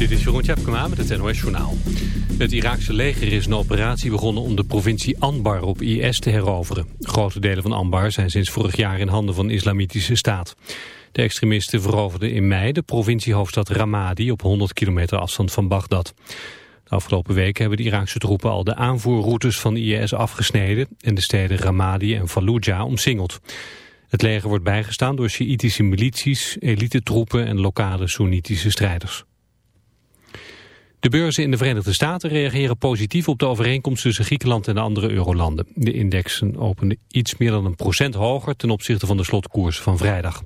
Dit is Jeroen Tjepkema met het NOS Journaal. Het Iraakse leger is een operatie begonnen om de provincie Anbar op IS te heroveren. Grote delen van Anbar zijn sinds vorig jaar in handen van de islamitische staat. De extremisten veroverden in mei de provinciehoofdstad Ramadi op 100 kilometer afstand van Bagdad. De afgelopen weken hebben de Iraakse troepen al de aanvoerroutes van IS afgesneden en de steden Ramadi en Fallujah omsingeld. Het leger wordt bijgestaan door Sjiitische milities, elitetroepen en lokale Soenitische strijders. De beurzen in de Verenigde Staten reageren positief op de overeenkomst tussen Griekenland en de andere eurolanden. De indexen openden iets meer dan een procent hoger ten opzichte van de slotkoers van vrijdag.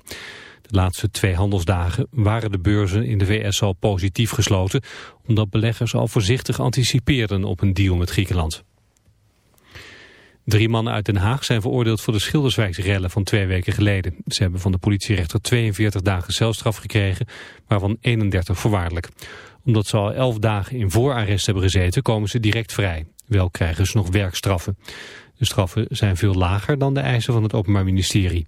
De laatste twee handelsdagen waren de beurzen in de VS al positief gesloten, omdat beleggers al voorzichtig anticipeerden op een deal met Griekenland. Drie mannen uit Den Haag zijn veroordeeld voor de Schilderswijksrellen van twee weken geleden. Ze hebben van de politierechter 42 dagen celstraf gekregen, waarvan 31 voorwaardelijk. Omdat ze al 11 dagen in voorarrest hebben gezeten, komen ze direct vrij. Wel krijgen ze nog werkstraffen. De straffen zijn veel lager dan de eisen van het Openbaar Ministerie.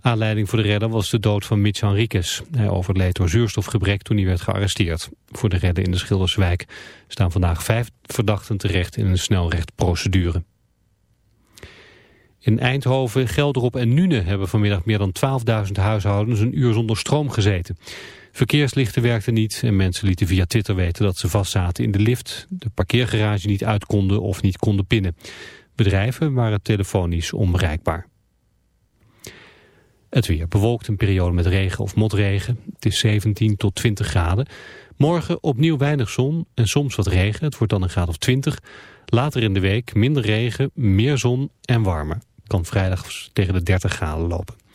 Aanleiding voor de redder was de dood van Mitch Henriquez. Hij overleed door zuurstofgebrek toen hij werd gearresteerd. Voor de redden in de Schilderswijk staan vandaag vijf verdachten terecht in een snelrechtprocedure. In Eindhoven, Gelderop en Nune hebben vanmiddag meer dan 12.000 huishoudens een uur zonder stroom gezeten. Verkeerslichten werkten niet en mensen lieten via Twitter weten dat ze vastzaten in de lift, de parkeergarage niet uit konden of niet konden pinnen. Bedrijven waren telefonisch onbereikbaar. Het weer bewolkt een periode met regen of motregen. Het is 17 tot 20 graden. Morgen opnieuw weinig zon en soms wat regen. Het wordt dan een graad of 20. Later in de week minder regen, meer zon en warmer kan vrijdag tegen de 30 graden lopen.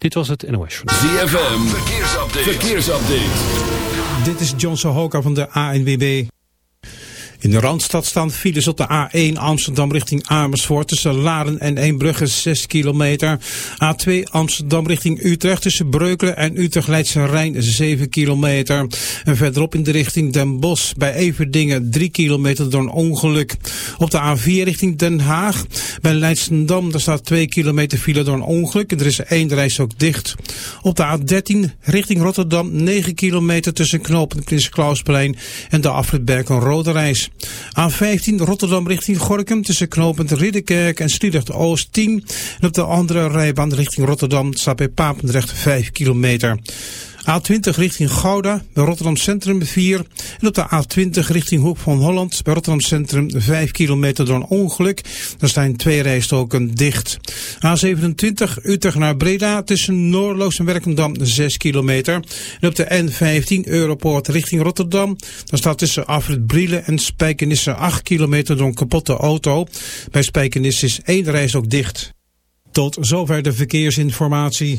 Dit was het NOS ZFM, verkeersupdate. verkeersupdate. Dit is John Sohoka van de ANWB. In de Randstad staan files op de A1 Amsterdam richting Amersfoort tussen Laren en Eembrugge 6 kilometer. A2 Amsterdam richting Utrecht tussen Breukelen en Utrecht Leidse Rijn 7 kilometer. En verderop in de richting Den Bosch bij Everdingen 3 kilometer door een ongeluk. Op de A4 richting Den Haag bij Leidsendam daar staat 2 kilometer file door een ongeluk. Er is één reis ook dicht. Op de A13 richting Rotterdam 9 kilometer tussen Knoop en Prins Klausplein en de afrit een Rode Reis. A15 Rotterdam richting Gorkum tussen knooppunt Ridderkerk en Sliedrecht Oost 10. En op de andere rijbaan richting Rotterdam staat bij Papendrecht 5 kilometer. A20 richting Gouda, bij Rotterdam Centrum 4. En op de A20 richting Hoek van Holland, bij Rotterdam Centrum 5 kilometer door een ongeluk. Daar staan twee rijstoken dicht. A27 Utrecht naar Breda, tussen Noordloos en Werkendam 6 kilometer. En op de N15 Europoort richting Rotterdam. Daar staat tussen Afrit Brielen en Spijkenisse 8 kilometer door een kapotte auto. Bij Spijkenisse is één rijstok dicht. Tot zover de verkeersinformatie.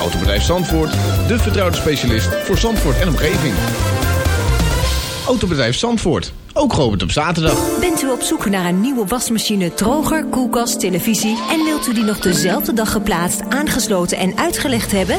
Autobedrijf Zandvoort, de vertrouwde specialist voor Zandvoort en omgeving. Autobedrijf Zandvoort, ook geopend op zaterdag. Bent u op zoek naar een nieuwe wasmachine, droger, koelkast, televisie... en wilt u die nog dezelfde dag geplaatst, aangesloten en uitgelegd hebben?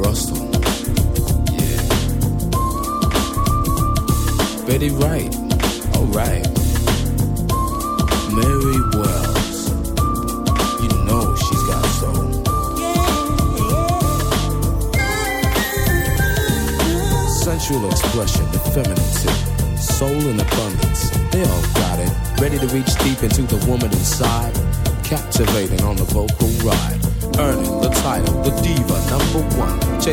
rust.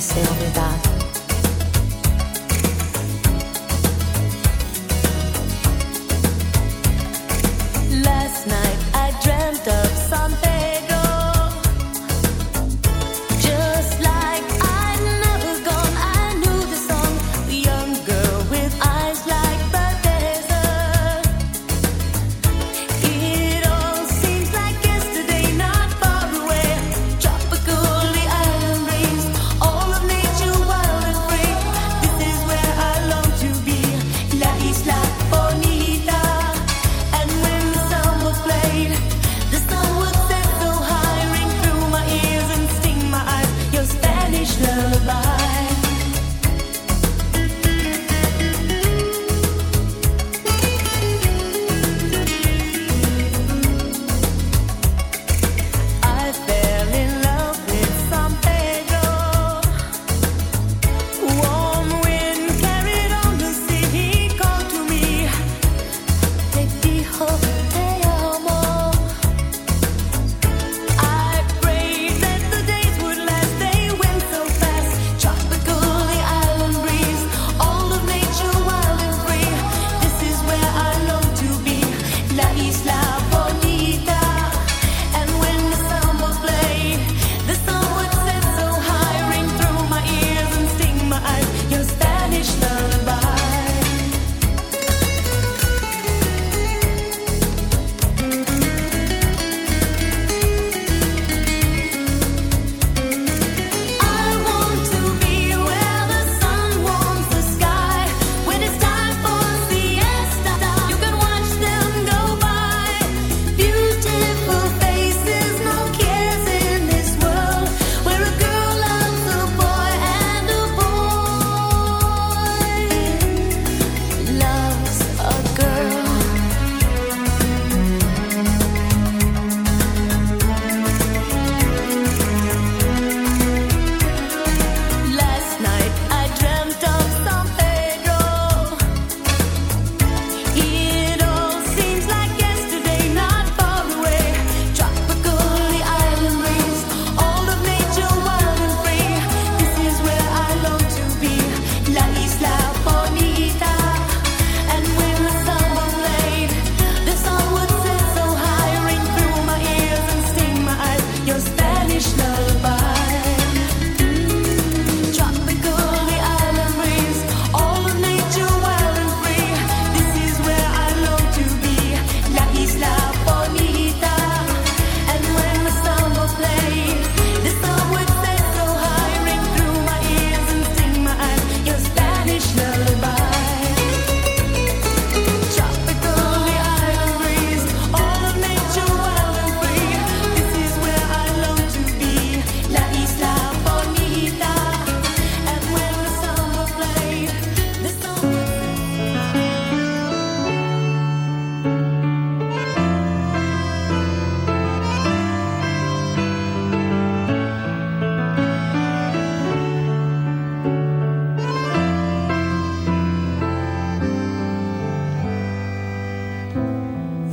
sem olvidar.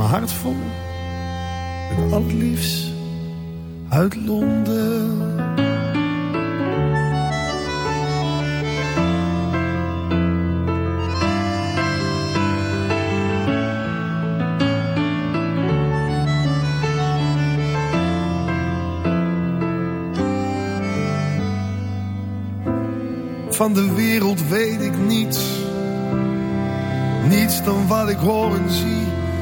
mijn hart vol met het liefst uit Londen. Van de wereld weet ik niets. Niets dan wat ik hoor en zie.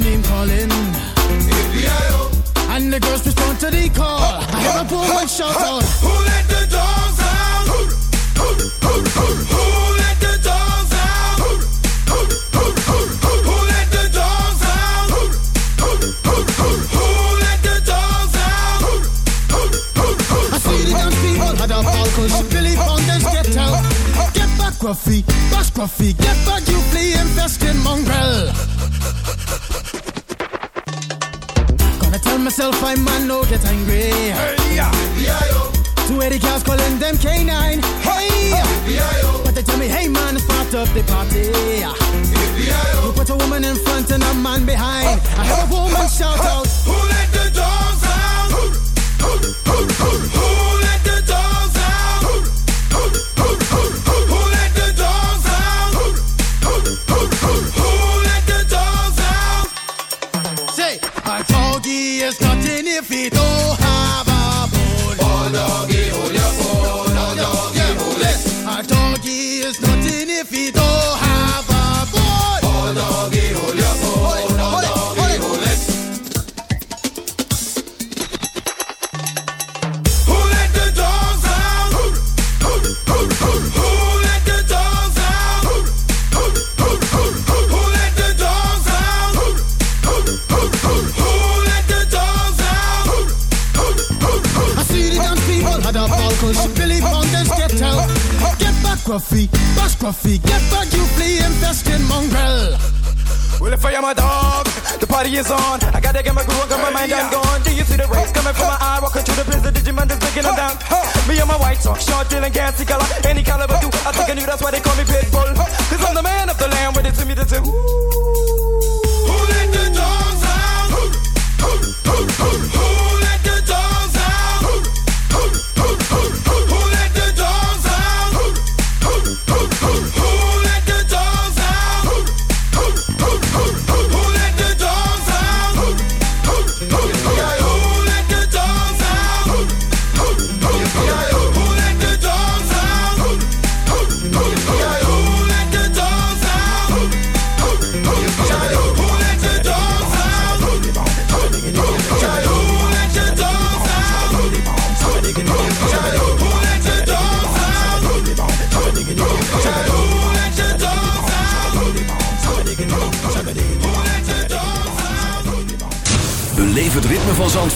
The name calling. And the girls respond to the call. I have a woman shout out. Who let the dogs out? Who let the dogs out? Who let the dogs out? Who let the dogs out? I see the young people had a ball cause Billy Fountains get out. Get back, Gruffy, bash Gruffy, get back, you flea infested mongrel. Myself I man no get angry. Two Eddie cows calling them K9. Hey! But they tell me, hey man, start up the party. You put a woman in front and a man behind. I have a woman shout out. Who let the dogs out? Who let the on. I gotta get my groove on, got my mind, I'm gone. Do you see the rays coming from my eye? Walking through the prison, Digimon is breaking them down. Me and my white talk, short, dealing, gassy color. Any caliber, do I think I knew that's why they call me Pitbull.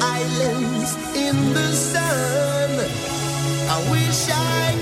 islands in the sun. I wish I